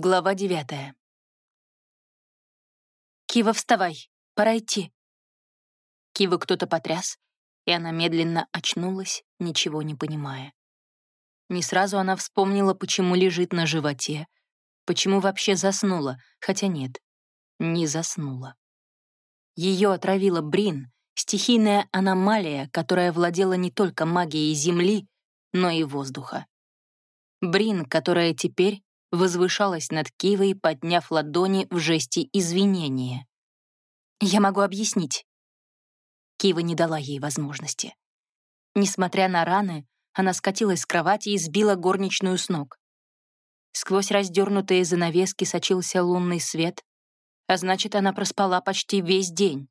Глава девятая. «Кива, вставай, пора идти». Кива кто-то потряс, и она медленно очнулась, ничего не понимая. Не сразу она вспомнила, почему лежит на животе, почему вообще заснула, хотя нет, не заснула. Ее отравила Брин, стихийная аномалия, которая владела не только магией Земли, но и воздуха. Брин, которая теперь возвышалась над Кивой, подняв ладони в жесте извинения. «Я могу объяснить». Кива не дала ей возможности. Несмотря на раны, она скатилась с кровати и сбила горничную с ног. Сквозь раздернутые занавески сочился лунный свет, а значит, она проспала почти весь день.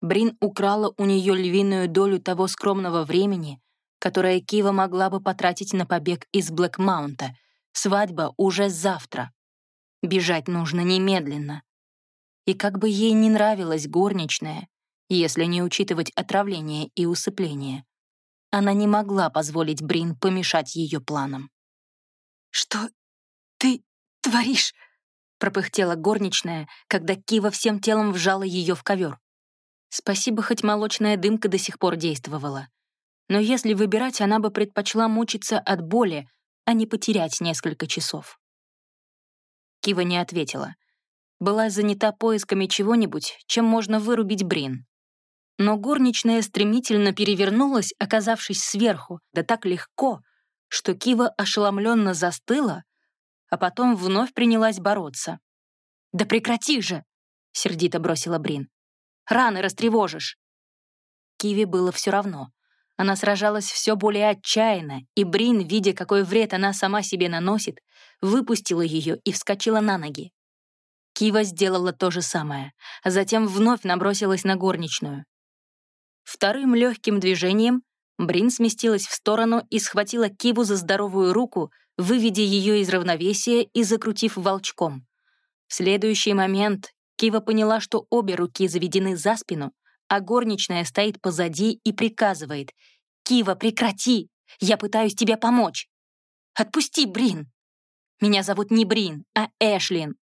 Брин украла у нее львиную долю того скромного времени, которое Кива могла бы потратить на побег из Блэкмаунта — Свадьба уже завтра. Бежать нужно немедленно. И как бы ей не нравилась горничная, если не учитывать отравление и усыпление, она не могла позволить Брин помешать ее планам. «Что ты творишь?» — пропыхтела горничная, когда Кива всем телом вжала ее в ковер. Спасибо, хоть молочная дымка до сих пор действовала. Но если выбирать, она бы предпочла мучиться от боли, а не потерять несколько часов. Кива не ответила. Была занята поисками чего-нибудь, чем можно вырубить Брин. Но горничная стремительно перевернулась, оказавшись сверху, да так легко, что Кива ошеломленно застыла, а потом вновь принялась бороться. «Да прекрати же!» — сердито бросила Брин. «Раны растревожишь!» Киве было все равно. Она сражалась все более отчаянно, и Брин, видя, какой вред она сама себе наносит, выпустила ее и вскочила на ноги. Кива сделала то же самое, а затем вновь набросилась на горничную. Вторым легким движением Брин сместилась в сторону и схватила Киву за здоровую руку, выведя ее из равновесия и закрутив волчком. В следующий момент Кива поняла, что обе руки заведены за спину, а горничная стоит позади и приказывает «Кива, прекрати! Я пытаюсь тебе помочь! Отпусти, Брин! Меня зовут не Брин, а Эшлин.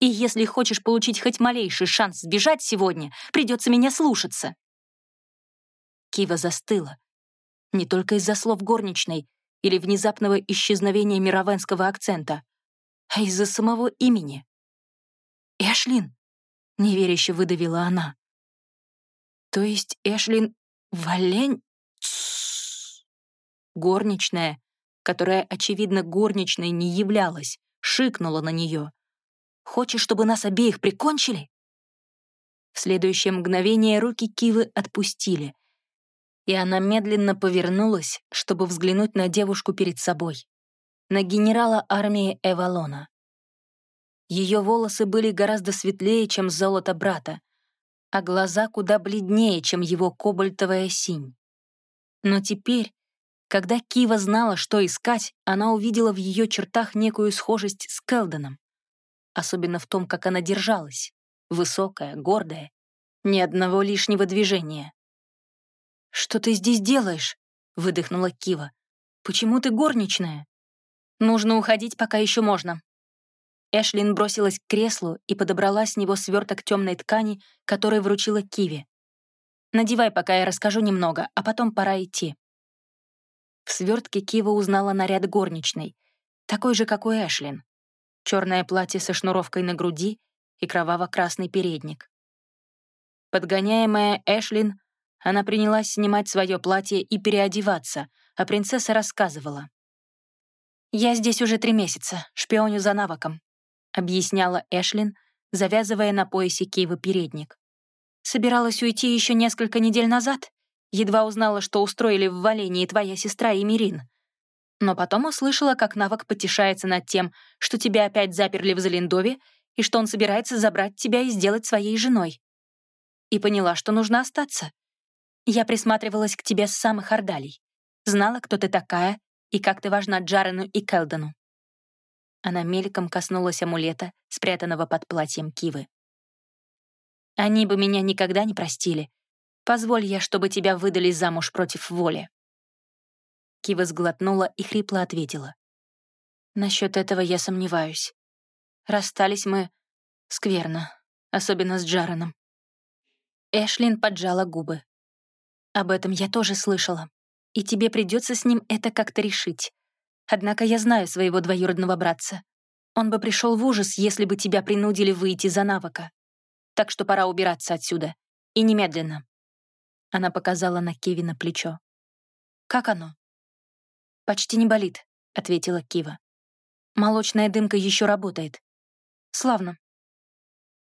И если хочешь получить хоть малейший шанс сбежать сегодня, придется меня слушаться». Кива застыла. Не только из-за слов горничной или внезапного исчезновения мировенского акцента, а из-за самого имени. «Эшлин!» — неверяще выдавила она. То есть Эшлин Валень... Горничная, которая, очевидно, горничной не являлась, шикнула на нее. «Хочешь, чтобы нас обеих прикончили?» В следующее мгновение руки Кивы отпустили, и она медленно повернулась, чтобы взглянуть на девушку перед собой, на генерала армии Эвалона. Ее волосы были гораздо светлее, чем золото брата, а глаза куда бледнее, чем его кобальтовая синь. Но теперь, когда Кива знала, что искать, она увидела в ее чертах некую схожесть с Келденом. Особенно в том, как она держалась. Высокая, гордая. Ни одного лишнего движения. «Что ты здесь делаешь?» — выдохнула Кива. «Почему ты горничная?» «Нужно уходить, пока еще можно», Эшлин бросилась к креслу и подобрала с него сверток темной ткани, который вручила Киви. «Надевай, пока я расскажу немного, а потом пора идти». В свертке Кива узнала наряд горничной, такой же, как у Эшлин. Черное платье со шнуровкой на груди и кроваво-красный передник. Подгоняемая Эшлин, она принялась снимать свое платье и переодеваться, а принцесса рассказывала. «Я здесь уже три месяца, шпионю за навыком объясняла Эшлин, завязывая на поясе Киева передник. «Собиралась уйти еще несколько недель назад. Едва узнала, что устроили в Валении твоя сестра и Мирин. Но потом услышала, как навык потешается над тем, что тебя опять заперли в Залиндове и что он собирается забрать тебя и сделать своей женой. И поняла, что нужно остаться. Я присматривалась к тебе с самых ордалей. Знала, кто ты такая и как ты важна Джарену и Келдону. Она мельком коснулась амулета, спрятанного под платьем Кивы. «Они бы меня никогда не простили. Позволь я, чтобы тебя выдали замуж против воли». Кива сглотнула и хрипло ответила. «Насчет этого я сомневаюсь. Расстались мы скверно, особенно с Джареном. Эшлин поджала губы. Об этом я тоже слышала. И тебе придется с ним это как-то решить. Однако я знаю своего двоюродного братца. Он бы пришел в ужас, если бы тебя принудили выйти за навыка. Так что пора убираться отсюда. И немедленно. Она показала на Кевина плечо. «Как оно?» «Почти не болит», — ответила Кива. «Молочная дымка еще работает». «Славно».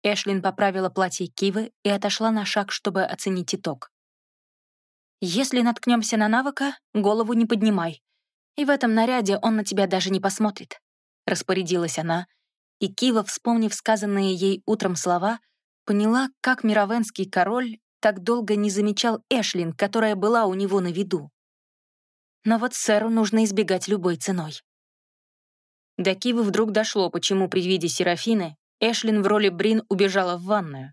Эшлин поправила платье Кивы и отошла на шаг, чтобы оценить итог. «Если наткнемся на навыка, голову не поднимай. И в этом наряде он на тебя даже не посмотрит», — распорядилась она, и Кива, вспомнив сказанные ей утром слова, поняла, как мировенский король так долго не замечал Эшлин, которая была у него на виду. Но вот сэру нужно избегать любой ценой. До Кивы вдруг дошло, почему при виде Серафины Эшлин в роли Брин убежала в ванную.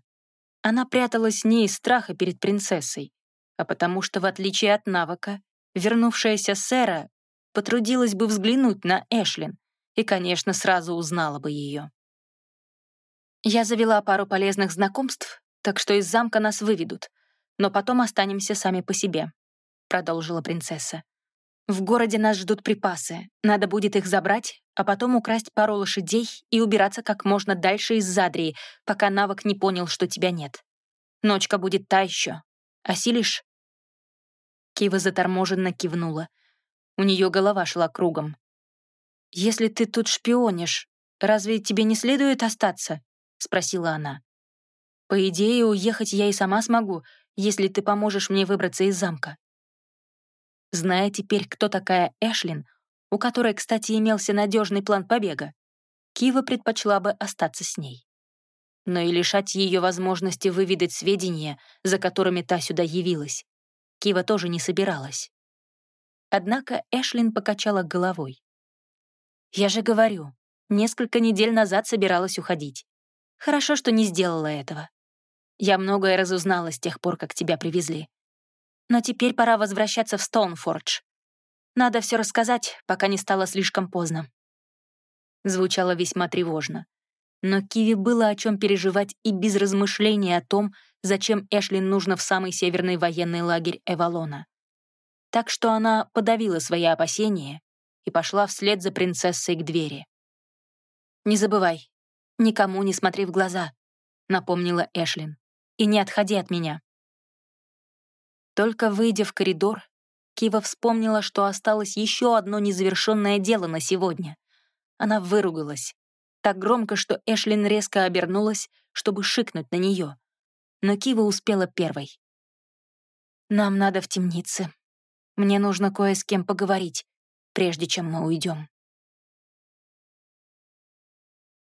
Она пряталась не из страха перед принцессой, а потому что, в отличие от навыка, вернувшаяся сэра потрудилась бы взглянуть на Эшлин и, конечно, сразу узнала бы ее. Я завела пару полезных знакомств, так что из замка нас выведут, но потом останемся сами по себе», — продолжила принцесса. «В городе нас ждут припасы, надо будет их забрать, а потом украсть пару лошадей и убираться как можно дальше из Задрии, пока навык не понял, что тебя нет. Ночка будет та еще. Осилишь?» Кива заторможенно кивнула. У нее голова шла кругом. «Если ты тут шпионишь, разве тебе не следует остаться?» — спросила она. По идее, уехать я и сама смогу, если ты поможешь мне выбраться из замка. Зная теперь, кто такая Эшлин, у которой, кстати, имелся надежный план побега, Кива предпочла бы остаться с ней. Но и лишать ее возможности выведать сведения, за которыми та сюда явилась, Кива тоже не собиралась. Однако Эшлин покачала головой. «Я же говорю, несколько недель назад собиралась уходить. Хорошо, что не сделала этого. Я многое разузнала с тех пор, как тебя привезли. Но теперь пора возвращаться в Стоунфордж. Надо все рассказать, пока не стало слишком поздно». Звучало весьма тревожно. Но Киви было о чем переживать и без размышления о том, зачем Эшлин нужно в самый северный военный лагерь Эвалона. Так что она подавила свои опасения и пошла вслед за принцессой к двери. «Не забывай, никому не смотри в глаза», — напомнила Эшлин и не отходи от меня». Только выйдя в коридор, Кива вспомнила, что осталось еще одно незавершенное дело на сегодня. Она выругалась. Так громко, что Эшлин резко обернулась, чтобы шикнуть на нее. Но Кива успела первой. «Нам надо в темнице. Мне нужно кое с кем поговорить, прежде чем мы уйдем».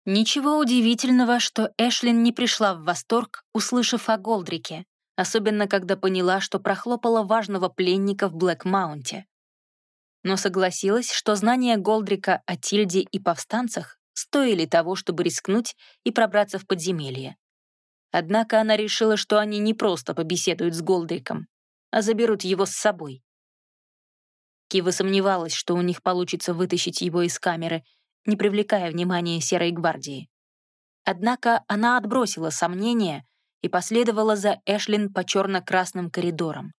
Ничего удивительного, что Эшлин не пришла в восторг, услышав о Голдрике, особенно когда поняла, что прохлопала важного пленника в Блэк-Маунте. Но согласилась, что знания Голдрика о Тильде и повстанцах стоили того, чтобы рискнуть и пробраться в подземелье. Однако она решила, что они не просто побеседуют с Голдриком, а заберут его с собой. Кива сомневалась, что у них получится вытащить его из камеры — не привлекая внимания Серой гвардии. Однако она отбросила сомнения и последовала за Эшлин по черно-красным коридорам.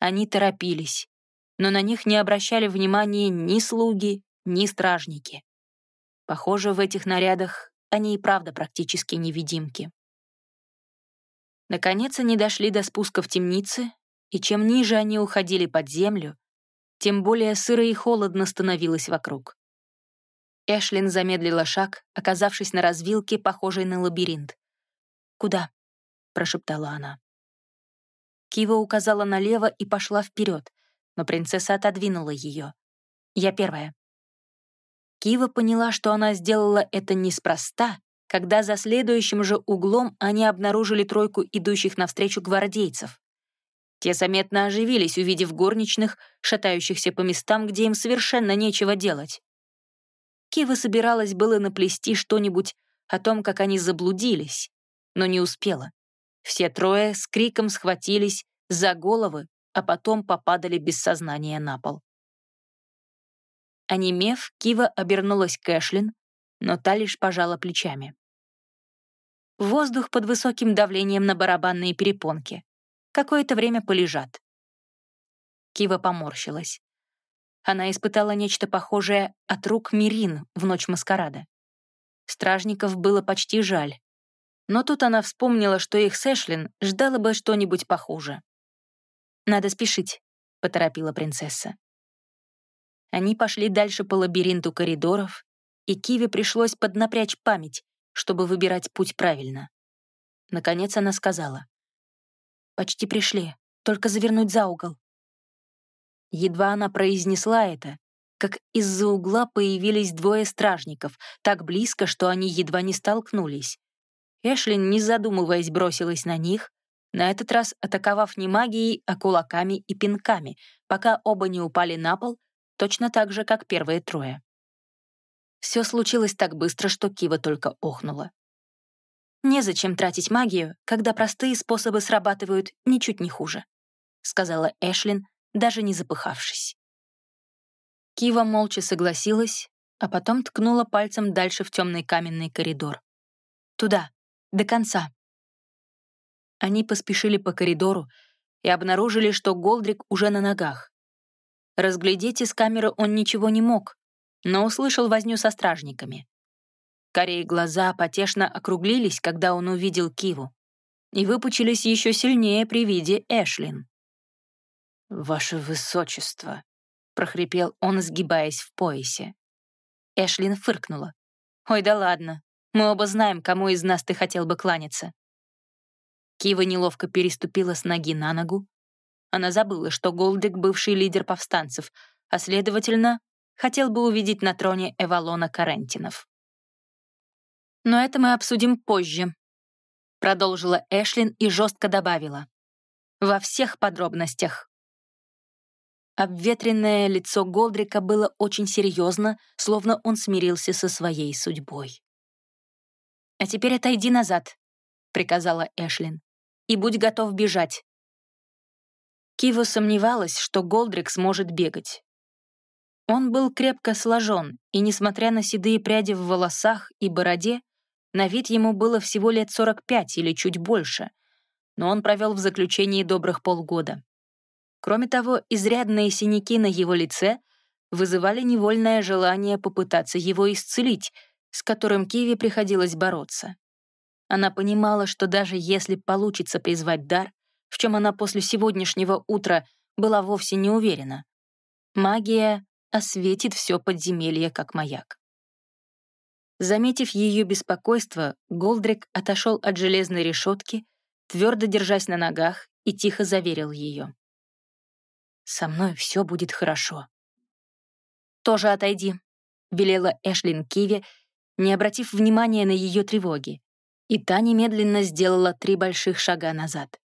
Они торопились, но на них не обращали внимания ни слуги, ни стражники. Похоже, в этих нарядах они и правда практически невидимки. Наконец они дошли до спуска в темнице, и чем ниже они уходили под землю, тем более сыро и холодно становилось вокруг. Эшлин замедлила шаг, оказавшись на развилке, похожей на лабиринт. «Куда?» — прошептала она. Кива указала налево и пошла вперед, но принцесса отодвинула ее. «Я первая». Кива поняла, что она сделала это неспроста, когда за следующим же углом они обнаружили тройку идущих навстречу гвардейцев. Те заметно оживились, увидев горничных, шатающихся по местам, где им совершенно нечего делать. Кива собиралась было наплести что-нибудь о том, как они заблудились, но не успела. Все трое с криком схватились за головы, а потом попадали без сознания на пол. Онемев, Кива обернулась к Эшлин, но та лишь пожала плечами. Воздух под высоким давлением на барабанные перепонки. Какое-то время полежат. Кива поморщилась. Она испытала нечто похожее от рук Мирин в ночь маскарада. Стражников было почти жаль. Но тут она вспомнила, что их Сэшлин ждала бы что-нибудь похуже. «Надо спешить», — поторопила принцесса. Они пошли дальше по лабиринту коридоров, и Киве пришлось поднапрячь память, чтобы выбирать путь правильно. Наконец она сказала. «Почти пришли, только завернуть за угол». Едва она произнесла это, как из-за угла появились двое стражников, так близко, что они едва не столкнулись. Эшлин, не задумываясь, бросилась на них, на этот раз атаковав не магией, а кулаками и пинками, пока оба не упали на пол, точно так же, как первые трое. Все случилось так быстро, что Кива только охнула. «Незачем тратить магию, когда простые способы срабатывают ничуть не хуже», сказала Эшлин, даже не запыхавшись. Кива молча согласилась, а потом ткнула пальцем дальше в темный каменный коридор. «Туда, до конца». Они поспешили по коридору и обнаружили, что Голдрик уже на ногах. Разглядеть из камеры он ничего не мог, но услышал возню со стражниками. Корей глаза потешно округлились, когда он увидел Киву, и выпучились еще сильнее при виде Эшлин. «Ваше высочество», — прохрипел он, сгибаясь в поясе. Эшлин фыркнула. «Ой, да ладно. Мы оба знаем, кому из нас ты хотел бы кланяться». Кива неловко переступила с ноги на ногу. Она забыла, что Голдрик — бывший лидер повстанцев, а, следовательно, хотел бы увидеть на троне Эвалона Карентинов. «Но это мы обсудим позже», — продолжила Эшлин и жестко добавила. «Во всех подробностях». Обветренное лицо Голдрика было очень серьезно, словно он смирился со своей судьбой. «А теперь отойди назад», — приказала Эшлин, «и будь готов бежать». Кива сомневалась, что Голдрик сможет бегать. Он был крепко сложен, и, несмотря на седые пряди в волосах и бороде, на вид ему было всего лет 45 или чуть больше, но он провел в заключении добрых полгода. Кроме того, изрядные синяки на его лице вызывали невольное желание попытаться его исцелить, с которым Киви приходилось бороться. Она понимала, что даже если получится призвать дар, в чем она после сегодняшнего утра была вовсе не уверена, магия осветит все подземелье как маяк. Заметив ее беспокойство, Голдрик отошел от железной решетки, твердо держась на ногах, и тихо заверил ее. «Со мной все будет хорошо». «Тоже отойди», — велела Эшлин Киви, не обратив внимания на ее тревоги, и та немедленно сделала три больших шага назад.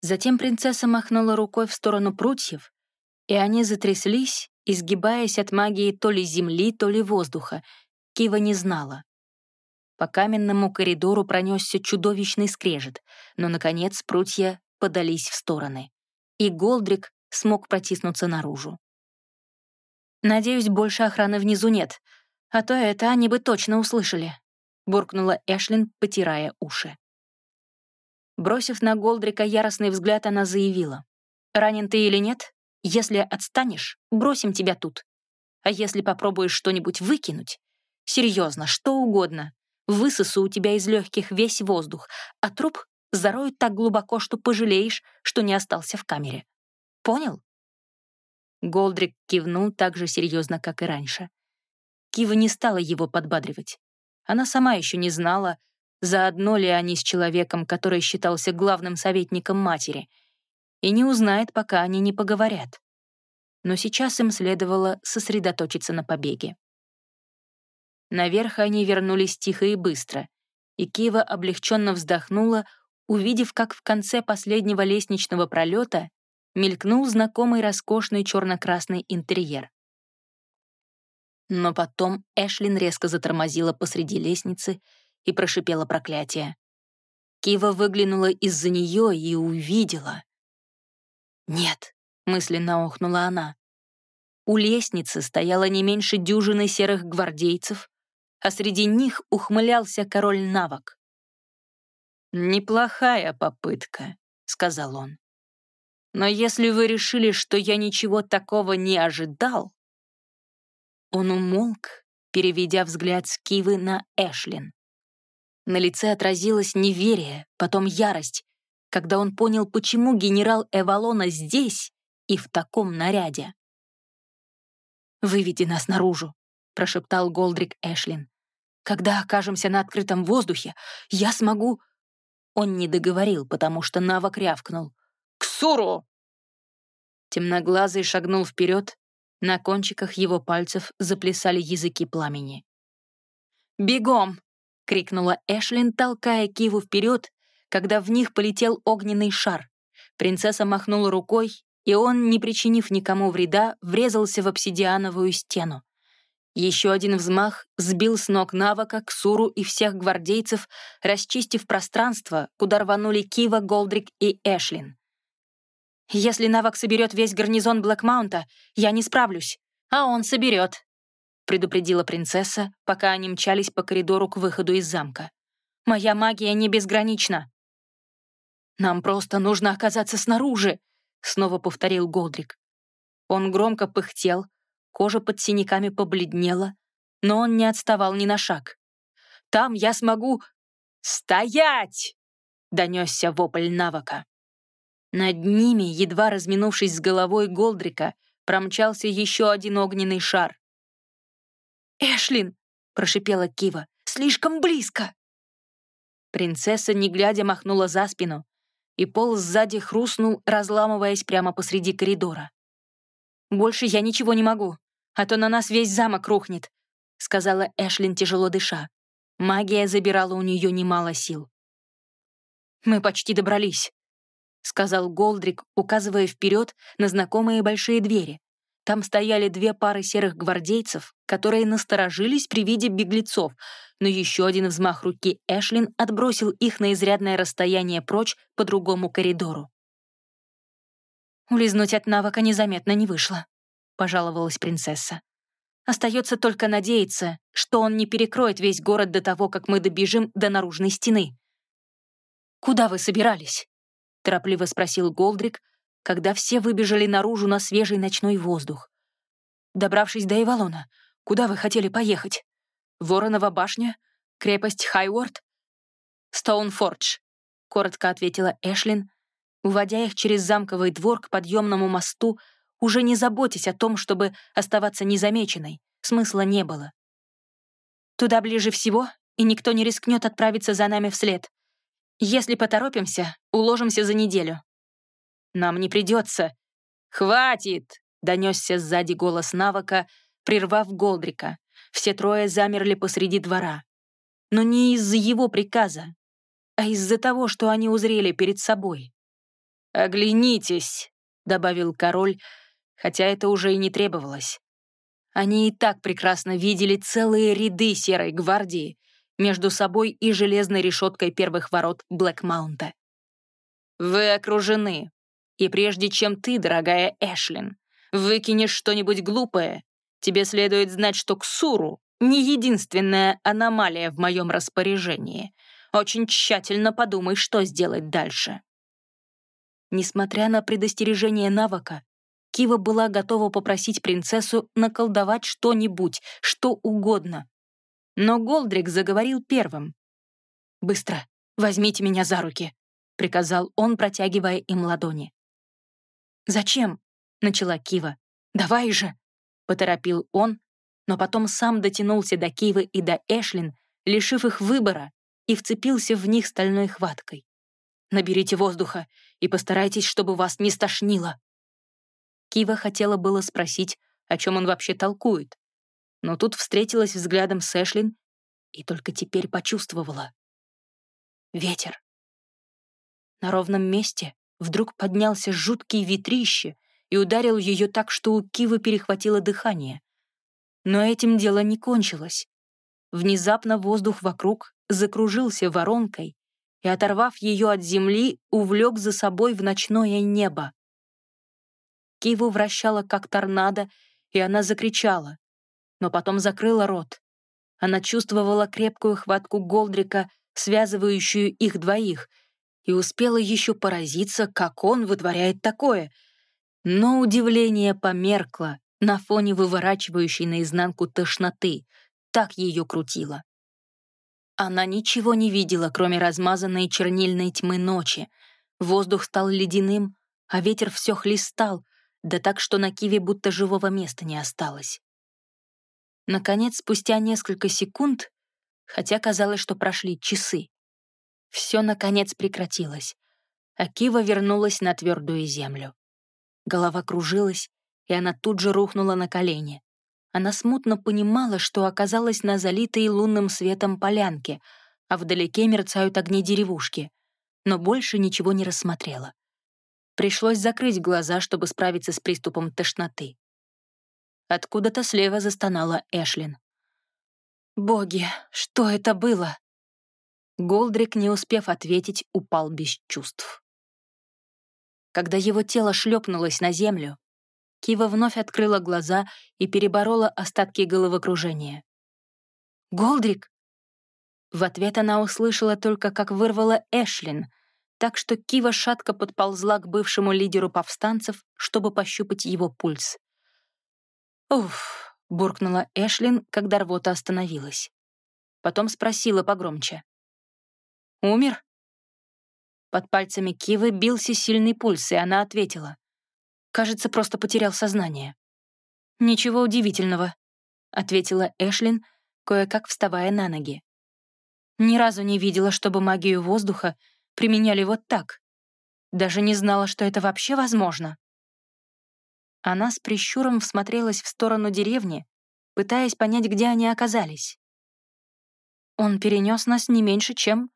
Затем принцесса махнула рукой в сторону прутьев, и они затряслись, изгибаясь от магии то ли земли, то ли воздуха. Кива не знала. По каменному коридору пронесся чудовищный скрежет, но, наконец, прутья подались в стороны. И Голдрик смог протиснуться наружу. «Надеюсь, больше охраны внизу нет, а то это они бы точно услышали», — буркнула Эшлин, потирая уши. Бросив на Голдрика яростный взгляд, она заявила. «Ранен ты или нет? Если отстанешь, бросим тебя тут. А если попробуешь что-нибудь выкинуть? Серьезно, что угодно. Высосу у тебя из легких весь воздух, а труп зароют так глубоко, что пожалеешь, что не остался в камере. Понял?» Голдрик кивнул так же серьезно, как и раньше. Кива не стала его подбадривать. Она сама еще не знала, заодно ли они с человеком, который считался главным советником матери, и не узнает, пока они не поговорят. Но сейчас им следовало сосредоточиться на побеге. Наверх они вернулись тихо и быстро, и Кива облегченно вздохнула, увидев, как в конце последнего лестничного пролета мелькнул знакомый роскошный черно-красный интерьер. Но потом Эшлин резко затормозила посреди лестницы и прошипела проклятие. Кива выглянула из-за нее и увидела. «Нет», — мысленно охнула она. У лестницы стояло не меньше дюжины серых гвардейцев, а среди них ухмылялся король Навок. «Неплохая попытка», — сказал он. «Но если вы решили, что я ничего такого не ожидал...» Он умолк, переведя взгляд с Кивы на Эшлин. На лице отразилось неверие, потом ярость, когда он понял, почему генерал Эвалона здесь и в таком наряде. «Выведи нас наружу», — прошептал Голдрик Эшлин. «Когда окажемся на открытом воздухе, я смогу...» Он не договорил, потому что Навок рявкнул. «Ксуру!» Темноглазый шагнул вперед, на кончиках его пальцев заплясали языки пламени. «Бегом!» — крикнула Эшлин, толкая Киву вперед, когда в них полетел огненный шар. Принцесса махнула рукой, и он, не причинив никому вреда, врезался в обсидиановую стену. Еще один взмах сбил с ног Навака, Ксуру и всех гвардейцев, расчистив пространство, куда рванули Кива, Голдрик и Эшлин. «Если Навак соберет весь гарнизон Блэкмаунта, я не справлюсь, а он соберет», — предупредила принцесса, пока они мчались по коридору к выходу из замка. «Моя магия не безгранична». «Нам просто нужно оказаться снаружи», — снова повторил Голдрик. Он громко пыхтел, кожа под синяками побледнела, но он не отставал ни на шаг. «Там я смогу...» «Стоять!» — донесся вопль навыка. Над ними, едва разминувшись с головой Голдрика, промчался еще один огненный шар. «Эшлин!» — прошипела Кива. «Слишком близко!» Принцесса, не глядя, махнула за спину, и пол сзади хрустнул, разламываясь прямо посреди коридора. «Больше я ничего не могу а то на нас весь замок рухнет», — сказала Эшлин, тяжело дыша. Магия забирала у нее немало сил. «Мы почти добрались», — сказал Голдрик, указывая вперед на знакомые большие двери. Там стояли две пары серых гвардейцев, которые насторожились при виде беглецов, но еще один взмах руки Эшлин отбросил их на изрядное расстояние прочь по другому коридору. Улизнуть от навыка незаметно не вышло. — пожаловалась принцесса. «Остается только надеяться, что он не перекроет весь город до того, как мы добежим до наружной стены». «Куда вы собирались?» — торопливо спросил Голдрик, когда все выбежали наружу на свежий ночной воздух. «Добравшись до Эвалона, куда вы хотели поехать? Воронова башня? Крепость Хайворд?» «Стоунфордж», — коротко ответила Эшлин, уводя их через замковый двор к подъемному мосту, уже не заботясь о том, чтобы оставаться незамеченной, смысла не было. Туда ближе всего, и никто не рискнет отправиться за нами вслед. Если поторопимся, уложимся за неделю. Нам не придется. «Хватит!» — донесся сзади голос Навока, прервав Голдрика. Все трое замерли посреди двора. Но не из-за его приказа, а из-за того, что они узрели перед собой. «Оглянитесь!» — добавил король, хотя это уже и не требовалось. Они и так прекрасно видели целые ряды Серой гвардии между собой и железной решеткой первых ворот Блэкмаунта. «Вы окружены, и прежде чем ты, дорогая Эшлин, выкинешь что-нибудь глупое, тебе следует знать, что Ксуру — не единственная аномалия в моем распоряжении. Очень тщательно подумай, что сделать дальше». Несмотря на предостережение навыка, Кива была готова попросить принцессу наколдовать что-нибудь, что угодно. Но Голдрик заговорил первым. «Быстро, возьмите меня за руки», — приказал он, протягивая им ладони. «Зачем?» — начала Кива. «Давай же!» — поторопил он, но потом сам дотянулся до Кивы и до Эшлин, лишив их выбора, и вцепился в них стальной хваткой. «Наберите воздуха и постарайтесь, чтобы вас не стошнило», Кива хотела было спросить, о чем он вообще толкует. Но тут встретилась взглядом с Эшлин и только теперь почувствовала. Ветер. На ровном месте вдруг поднялся жуткий ветрище и ударил ее так, что у Кивы перехватило дыхание. Но этим дело не кончилось. Внезапно воздух вокруг закружился воронкой и, оторвав ее от земли, увлек за собой в ночное небо. Киву вращала как торнадо, и она закричала, но потом закрыла рот. Она чувствовала крепкую хватку Голдрика, связывающую их двоих, и успела еще поразиться, как он вытворяет такое. Но удивление померкло на фоне выворачивающей наизнанку тошноты. Так ее крутило. Она ничего не видела, кроме размазанной чернильной тьмы ночи. Воздух стал ледяным, а ветер все хлестал, да так, что на Киве будто живого места не осталось. Наконец, спустя несколько секунд, хотя казалось, что прошли часы, все, наконец, прекратилось, а Кива вернулась на твердую землю. Голова кружилась, и она тут же рухнула на колени. Она смутно понимала, что оказалась на залитой лунным светом полянке, а вдалеке мерцают огни деревушки, но больше ничего не рассмотрела. Пришлось закрыть глаза, чтобы справиться с приступом тошноты. Откуда-то слева застонала Эшлин. «Боги, что это было?» Голдрик, не успев ответить, упал без чувств. Когда его тело шлепнулось на землю, Кива вновь открыла глаза и переборола остатки головокружения. «Голдрик!» В ответ она услышала только, как вырвала Эшлин, так что Кива шатко подползла к бывшему лидеру повстанцев, чтобы пощупать его пульс. «Уф!» — буркнула Эшлин, когда рвота остановилась. Потом спросила погромче. «Умер?» Под пальцами Кивы бился сильный пульс, и она ответила. Кажется, просто потерял сознание. «Ничего удивительного», — ответила Эшлин, кое-как вставая на ноги. «Ни разу не видела, чтобы магию воздуха применяли вот так. Даже не знала, что это вообще возможно». Она с прищуром всмотрелась в сторону деревни, пытаясь понять, где они оказались. «Он перенес нас не меньше, чем...»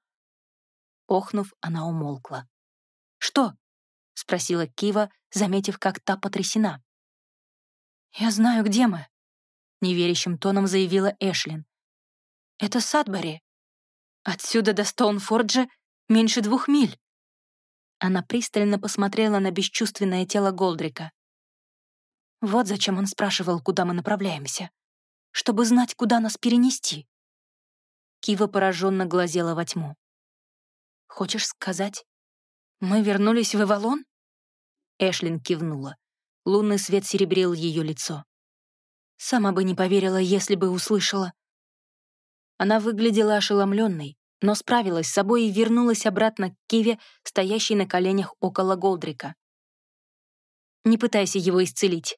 Охнув, она умолкла. «Что?» — спросила Кива, заметив, как та потрясена. «Я знаю, где мы», — неверящим тоном заявила Эшлин. «Это Садбери. Отсюда до Стоунфорджа меньше двух миль». Она пристально посмотрела на бесчувственное тело Голдрика. Вот зачем он спрашивал, куда мы направляемся. Чтобы знать, куда нас перенести. Кива пораженно глазела во тьму. «Хочешь сказать, мы вернулись в Эвалон?» Эшлин кивнула. Лунный свет серебрил ее лицо. Сама бы не поверила, если бы услышала. Она выглядела ошеломленной, но справилась с собой и вернулась обратно к Киве, стоящей на коленях около Голдрика. «Не пытайся его исцелить.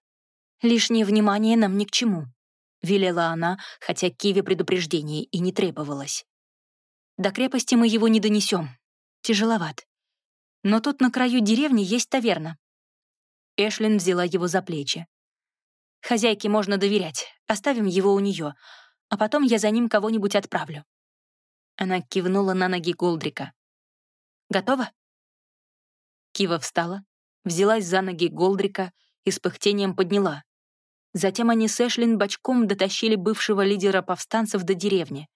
Лишнее внимание нам ни к чему», — велела она, хотя Киве предупреждение и не требовалось. «До крепости мы его не донесем. Тяжеловат. Но тут на краю деревни есть таверна. Эшлин взяла его за плечи. «Хозяйке можно доверять. Оставим его у нее, а потом я за ним кого-нибудь отправлю». Она кивнула на ноги Голдрика. «Готово?» Кива встала, взялась за ноги Голдрика и с пыхтением подняла. Затем они с Эшлин бочком дотащили бывшего лидера повстанцев до деревни.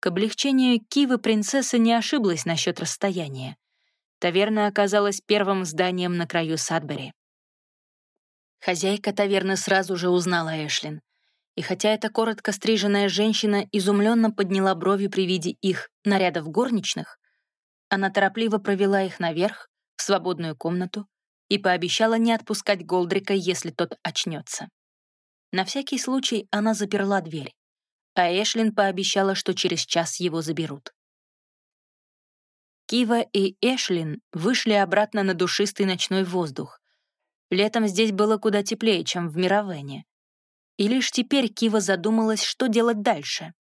К облегчению Кивы принцесса не ошиблась насчет расстояния. Таверна оказалась первым зданием на краю Садбери. Хозяйка таверны сразу же узнала Эшлин. И хотя эта коротко стриженная женщина изумленно подняла брови при виде их нарядов горничных, она торопливо провела их наверх, в свободную комнату, и пообещала не отпускать Голдрика, если тот очнется. На всякий случай она заперла дверь, а Эшлин пообещала, что через час его заберут. Кива и Эшлин вышли обратно на душистый ночной воздух, Летом здесь было куда теплее, чем в Мировене. И лишь теперь Кива задумалась, что делать дальше.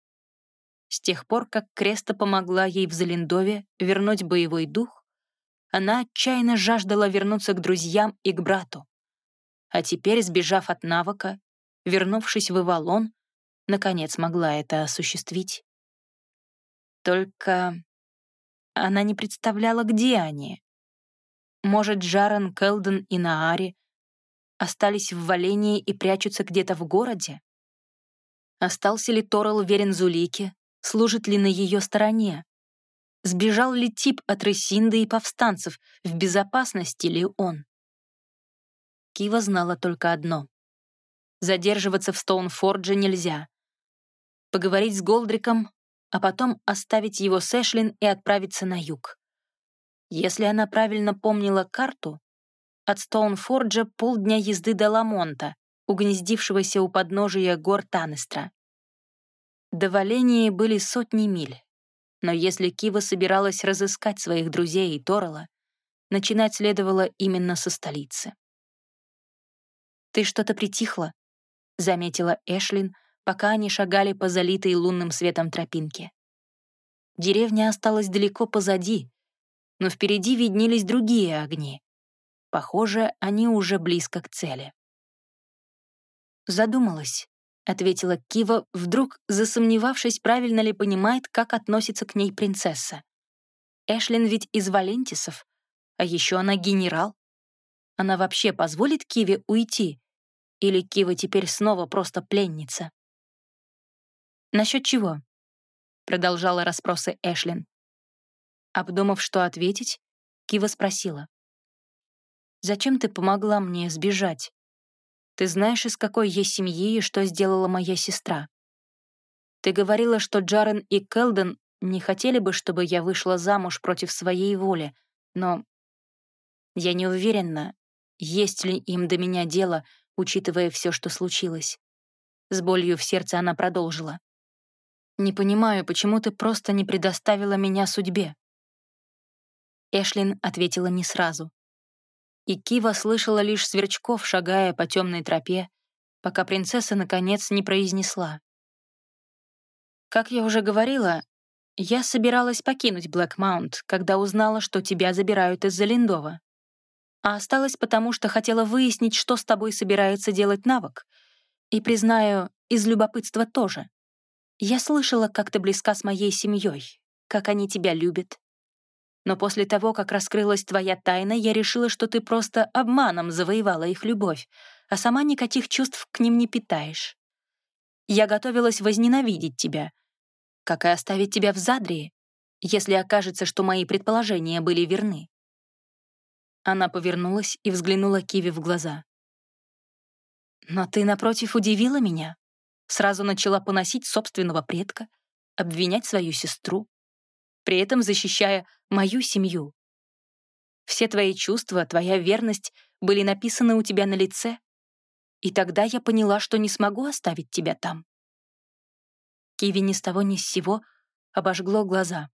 С тех пор, как Креста помогла ей в Залиндове вернуть боевой дух, она отчаянно жаждала вернуться к друзьям и к брату. А теперь, сбежав от навыка, вернувшись в Ивалон, наконец могла это осуществить. Только она не представляла, где они. Может, Джаран, Келден и Наари остались в Валении и прячутся где-то в городе? Остался ли Торал верен Зулике? Служит ли на ее стороне? Сбежал ли тип от Ресинда и повстанцев? В безопасности ли он? Кива знала только одно. Задерживаться в Стоунфордже нельзя. Поговорить с Голдриком, а потом оставить его с Эшлин и отправиться на юг. Если она правильно помнила карту, от Стоунфорджа полдня езды до Ламонта, угнездившегося у подножия гор Танестра. До Валении были сотни миль, но если Кива собиралась разыскать своих друзей и Торрелла, начинать следовало именно со столицы. «Ты что-то притихла», — заметила Эшлин, пока они шагали по залитой лунным светом тропинке. Деревня осталась далеко позади, но впереди виднелись другие огни. Похоже, они уже близко к цели. «Задумалась», — ответила Кива, вдруг засомневавшись, правильно ли понимает, как относится к ней принцесса. Эшлин ведь из Валентисов, а еще она генерал. Она вообще позволит Киве уйти? Или Кива теперь снова просто пленница? «Насчет чего?» — продолжала расспросы Эшлин. Обдумав, что ответить, Кива спросила. «Зачем ты помогла мне сбежать? Ты знаешь, из какой я семьи и что сделала моя сестра. Ты говорила, что Джарен и Келден не хотели бы, чтобы я вышла замуж против своей воли, но я не уверена, есть ли им до меня дело, учитывая все, что случилось. С болью в сердце она продолжила. «Не понимаю, почему ты просто не предоставила меня судьбе?» Эшлин ответила не сразу. И Кива слышала лишь сверчков, шагая по темной тропе, пока принцесса, наконец, не произнесла. «Как я уже говорила, я собиралась покинуть Блэкмаунт, когда узнала, что тебя забирают из-за Линдова. А осталась потому, что хотела выяснить, что с тобой собирается делать навык. И, признаю, из любопытства тоже. Я слышала, как ты близка с моей семьей, как они тебя любят. Но после того, как раскрылась твоя тайна, я решила, что ты просто обманом завоевала их любовь, а сама никаких чувств к ним не питаешь. Я готовилась возненавидеть тебя, как и оставить тебя в Задрии, если окажется, что мои предположения были верны. Она повернулась и взглянула Киви в глаза. «Но ты, напротив, удивила меня. Сразу начала поносить собственного предка, обвинять свою сестру, при этом защищая мою семью. Все твои чувства, твоя верность были написаны у тебя на лице, и тогда я поняла, что не смогу оставить тебя там. Киви ни с того ни с сего обожгло глаза.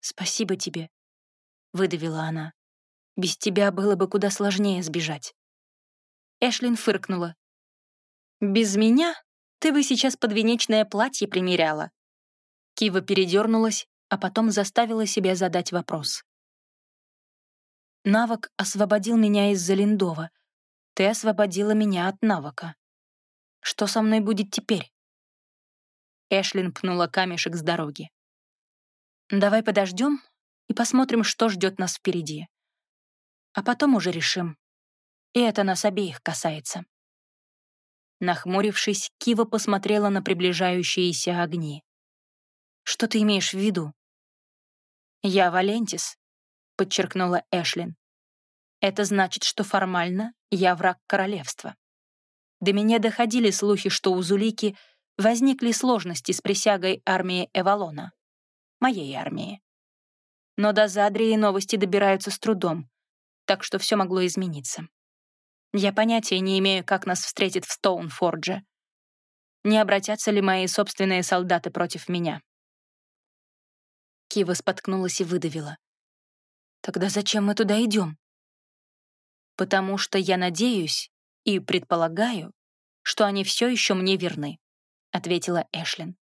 «Спасибо тебе», — выдавила она. «Без тебя было бы куда сложнее сбежать». Эшлин фыркнула. «Без меня ты бы сейчас подвенечное платье примеряла». Кива передернулась, а потом заставила себя задать вопрос. «Навык освободил меня из-за Линдова. Ты освободила меня от навыка. Что со мной будет теперь?» Эшлин пнула камешек с дороги. «Давай подождем и посмотрим, что ждет нас впереди. А потом уже решим. И это нас обеих касается». Нахмурившись, Кива посмотрела на приближающиеся огни. «Что ты имеешь в виду?» «Я Валентис», — подчеркнула Эшлин. «Это значит, что формально я враг королевства. До меня доходили слухи, что у Зулики возникли сложности с присягой армии Эвалона, моей армии. Но до Задрии новости добираются с трудом, так что все могло измениться. Я понятия не имею, как нас встретит в Стоунфордже. Не обратятся ли мои собственные солдаты против меня? Кива споткнулась и выдавила. «Тогда зачем мы туда идем?» «Потому что я надеюсь и предполагаю, что они все еще мне верны», — ответила Эшлин.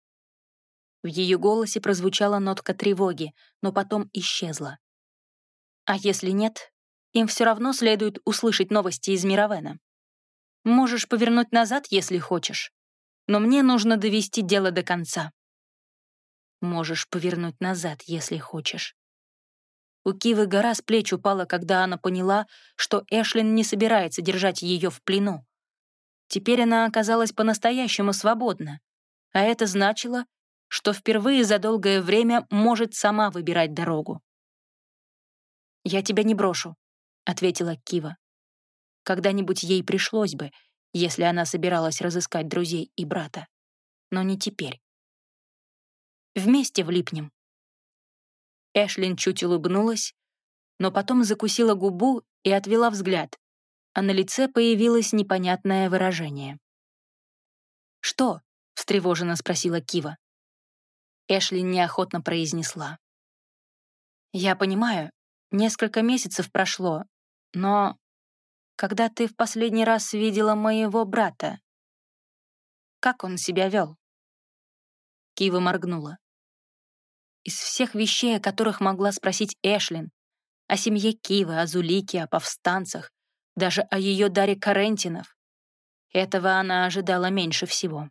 В ее голосе прозвучала нотка тревоги, но потом исчезла. «А если нет, им все равно следует услышать новости из Мировена. Можешь повернуть назад, если хочешь, но мне нужно довести дело до конца. Можешь повернуть назад, если хочешь. У Кивы гора с плеч упала, когда она поняла, что Эшлин не собирается держать ее в плену. Теперь она оказалась по-настоящему свободна, а это значило, что впервые за долгое время может сама выбирать дорогу. «Я тебя не брошу», — ответила Кива. Когда-нибудь ей пришлось бы, если она собиралась разыскать друзей и брата. но не теперь. Вместе влипнем. Эшлин чуть улыбнулась, но потом закусила губу и отвела взгляд, а на лице появилось непонятное выражение. «Что?» — встревоженно спросила Кива. Эшлин неохотно произнесла. «Я понимаю, несколько месяцев прошло, но когда ты в последний раз видела моего брата, как он себя вел?» Кива моргнула. Из всех вещей, о которых могла спросить Эшлин, о семье Кивы, о Зулике, о повстанцах, даже о ее даре Карентинов, этого она ожидала меньше всего.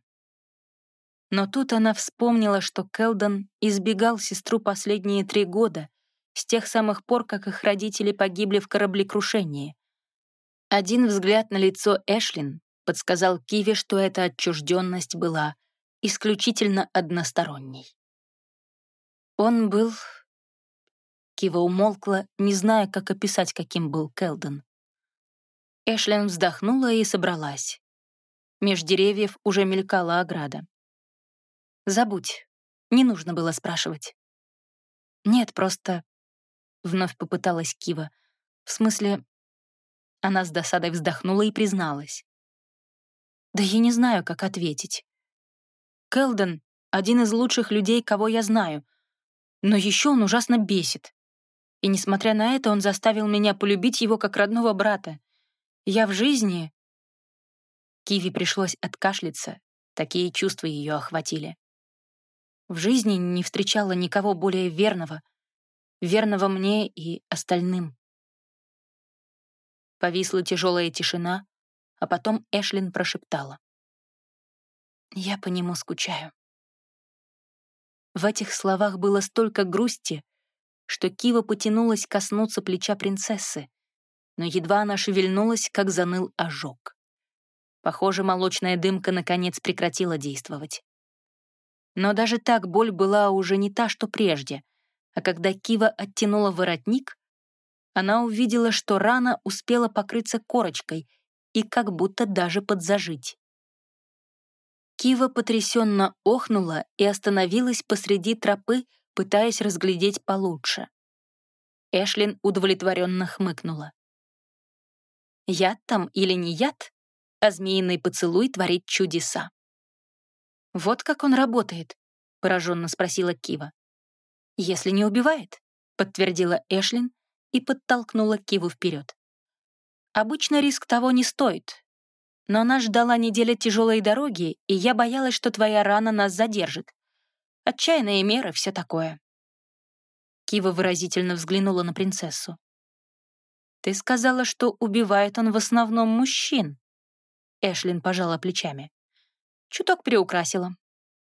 Но тут она вспомнила, что Келдон избегал сестру последние три года, с тех самых пор, как их родители погибли в кораблекрушении. Один взгляд на лицо Эшлин подсказал Киве, что эта отчужденность была исключительно односторонней. Он был... Кива умолкла, не зная, как описать, каким был Келден. Эшлин вздохнула и собралась. Меж деревьев уже мелькала ограда. «Забудь, не нужно было спрашивать». «Нет, просто...» — вновь попыталась Кива. «В смысле...» Она с досадой вздохнула и призналась. «Да я не знаю, как ответить. Келден — один из лучших людей, кого я знаю, но еще он ужасно бесит. И несмотря на это, он заставил меня полюбить его как родного брата. Я в жизни... Киви пришлось откашляться, такие чувства ее охватили. В жизни не встречала никого более верного, верного мне и остальным. Повисла тяжелая тишина, а потом Эшлин прошептала. «Я по нему скучаю». В этих словах было столько грусти, что Кива потянулась коснуться плеча принцессы, но едва она шевельнулась, как заныл ожог. Похоже, молочная дымка наконец прекратила действовать. Но даже так боль была уже не та, что прежде, а когда Кива оттянула воротник, она увидела, что рана успела покрыться корочкой и как будто даже подзажить. Кива потрясенно охнула и остановилась посреди тропы, пытаясь разглядеть получше. Эшлин удовлетворенно хмыкнула. Яд там или не яд, а змеиный поцелуй творит чудеса. «Вот как он работает?» — пораженно спросила Кива. «Если не убивает», — подтвердила Эшлин и подтолкнула Киву вперед. «Обычно риск того не стоит, но нас ждала неделя тяжелой дороги, и я боялась, что твоя рана нас задержит. Отчаянные меры, все такое». Кива выразительно взглянула на принцессу. «Ты сказала, что убивает он в основном мужчин». Эшлин пожала плечами. Чуток приукрасила.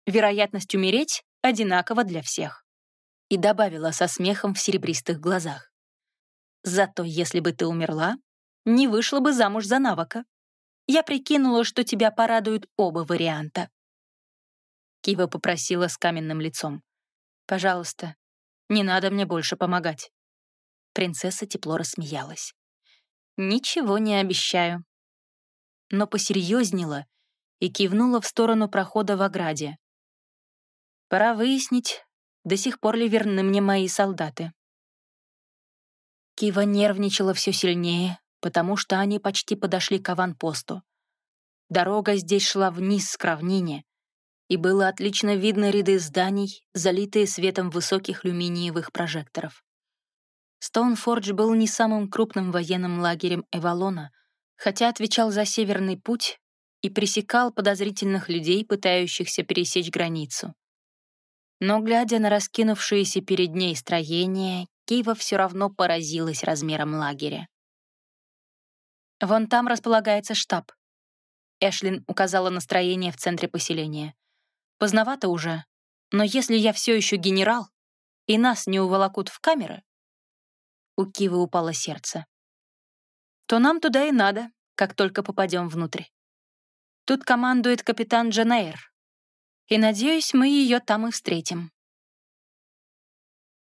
Вероятность умереть одинакова для всех. И добавила со смехом в серебристых глазах. «Зато если бы ты умерла, не вышла бы замуж за навыка. Я прикинула, что тебя порадуют оба варианта». Кива попросила с каменным лицом. «Пожалуйста, не надо мне больше помогать». Принцесса тепло рассмеялась. «Ничего не обещаю». Но посерьезнела и кивнула в сторону прохода в ограде. «Пора выяснить, до сих пор ли верны мне мои солдаты». Кива нервничала все сильнее, потому что они почти подошли к аванпосту. Дорога здесь шла вниз к равнине, и было отлично видно ряды зданий, залитые светом высоких люминиевых прожекторов. Стоунфордж был не самым крупным военным лагерем Эвалона, хотя отвечал за Северный путь и пресекал подозрительных людей, пытающихся пересечь границу. Но, глядя на раскинувшиеся перед ней строения, Кива все равно поразилась размером лагеря. «Вон там располагается штаб». Эшлин указала настроение в центре поселения. «Поздновато уже, но если я все еще генерал, и нас не уволокут в камеры...» У Кивы упало сердце. «То нам туда и надо, как только попадем внутрь. Тут командует капитан Джанейр, и, надеюсь, мы ее там и встретим».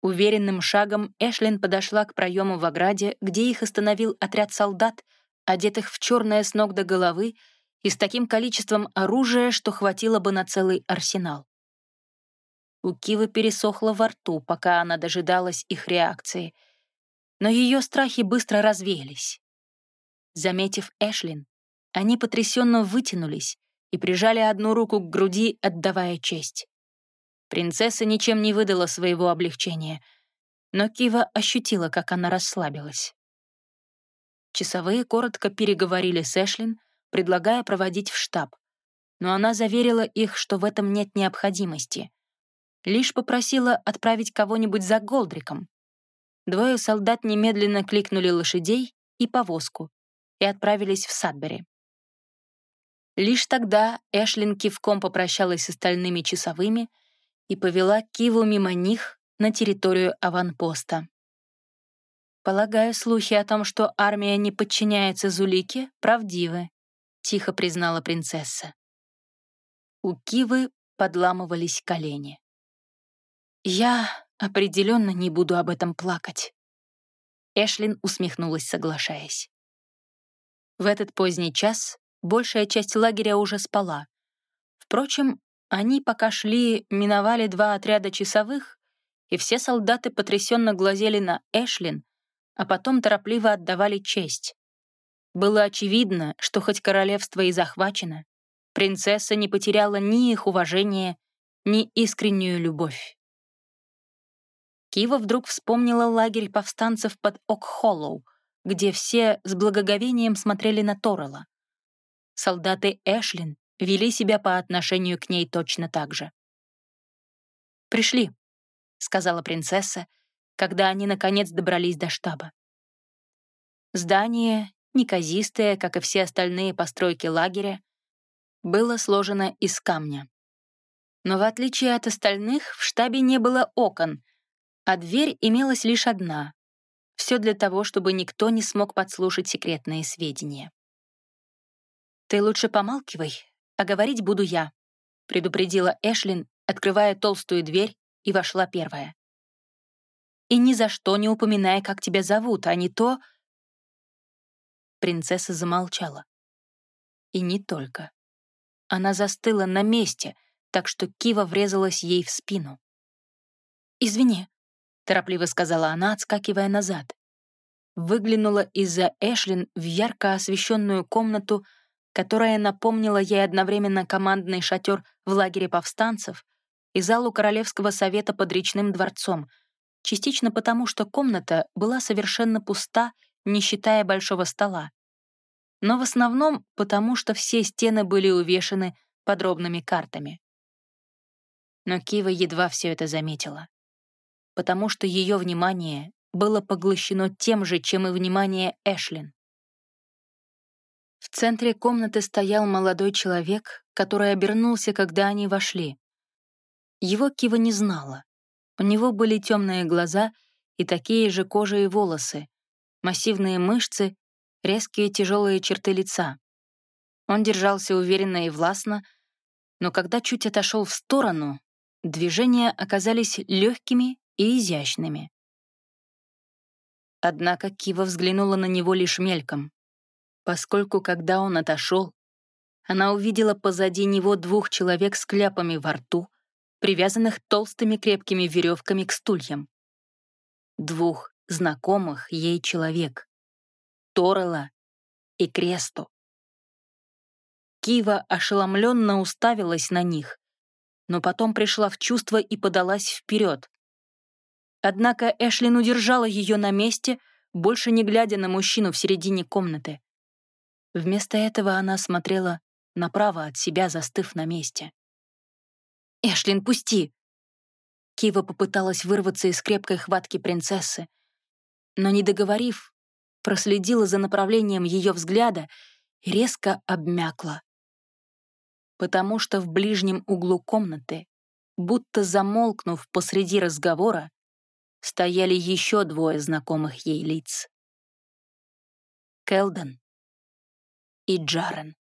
Уверенным шагом Эшлин подошла к проему в ограде, где их остановил отряд солдат, одетых в черное с ног до головы и с таким количеством оружия, что хватило бы на целый арсенал. У Кивы пересохло во рту, пока она дожидалась их реакции, но ее страхи быстро развеялись. Заметив Эшлин, они потрясенно вытянулись и прижали одну руку к груди, отдавая честь. Принцесса ничем не выдала своего облегчения, но Кива ощутила, как она расслабилась. Часовые коротко переговорили с Эшлин, предлагая проводить в штаб, но она заверила их, что в этом нет необходимости. Лишь попросила отправить кого-нибудь за Голдриком. Двое солдат немедленно кликнули лошадей и повозку и отправились в Садбери. Лишь тогда Эшлин кивком попрощалась с остальными часовыми и повела Киву мимо них на территорию аванпоста. «Полагаю, слухи о том, что армия не подчиняется Зулике, правдивы», — тихо признала принцесса. У Кивы подламывались колени. «Я определенно не буду об этом плакать», — Эшлин усмехнулась, соглашаясь. В этот поздний час большая часть лагеря уже спала. Впрочем, они, пока шли, миновали два отряда часовых, и все солдаты потрясенно глазели на Эшлин, а потом торопливо отдавали честь. Было очевидно, что хоть королевство и захвачено, принцесса не потеряла ни их уважения, ни искреннюю любовь. Кива вдруг вспомнила лагерь повстанцев под Окхоллоу, где все с благоговением смотрели на Торрелла. Солдаты Эшлин вели себя по отношению к ней точно так же. «Пришли», — сказала принцесса, когда они, наконец, добрались до штаба. Здание, неказистое, как и все остальные постройки лагеря, было сложено из камня. Но в отличие от остальных, в штабе не было окон, а дверь имелась лишь одна. Все для того, чтобы никто не смог подслушать секретные сведения. «Ты лучше помалкивай, а говорить буду я», — предупредила Эшлин, открывая толстую дверь, и вошла первая. «И ни за что не упоминай, как тебя зовут, а не то...» Принцесса замолчала. И не только. Она застыла на месте, так что Кива врезалась ей в спину. «Извини», — торопливо сказала она, отскакивая назад. Выглянула из-за Эшлин в ярко освещенную комнату, которая напомнила ей одновременно командный шатер в лагере повстанцев и залу Королевского совета под речным дворцом, частично потому, что комната была совершенно пуста, не считая большого стола. Но в основном потому, что все стены были увешаны подробными картами. Но Кива едва все это заметила, потому что ее внимание было поглощено тем же, чем и внимание Эшлин. В центре комнаты стоял молодой человек, который обернулся, когда они вошли. Его Кива не знала. У него были темные глаза и такие же кожа и волосы, массивные мышцы, резкие тяжелые черты лица. Он держался уверенно и властно, но когда чуть отошел в сторону, движения оказались легкими и изящными. Однако Кива взглянула на него лишь мельком поскольку, когда он отошел, она увидела позади него двух человек с кляпами во рту, привязанных толстыми крепкими веревками к стульям. Двух знакомых ей человек — Торела и Кресту. Кива ошеломленно уставилась на них, но потом пришла в чувство и подалась вперед. Однако Эшлин удержала ее на месте, больше не глядя на мужчину в середине комнаты. Вместо этого она смотрела направо от себя, застыв на месте. «Эшлин, пусти!» Кива попыталась вырваться из крепкой хватки принцессы, но, не договорив, проследила за направлением ее взгляда и резко обмякла. Потому что в ближнем углу комнаты, будто замолкнув посреди разговора, стояли еще двое знакомых ей лиц. Келден и Джарен.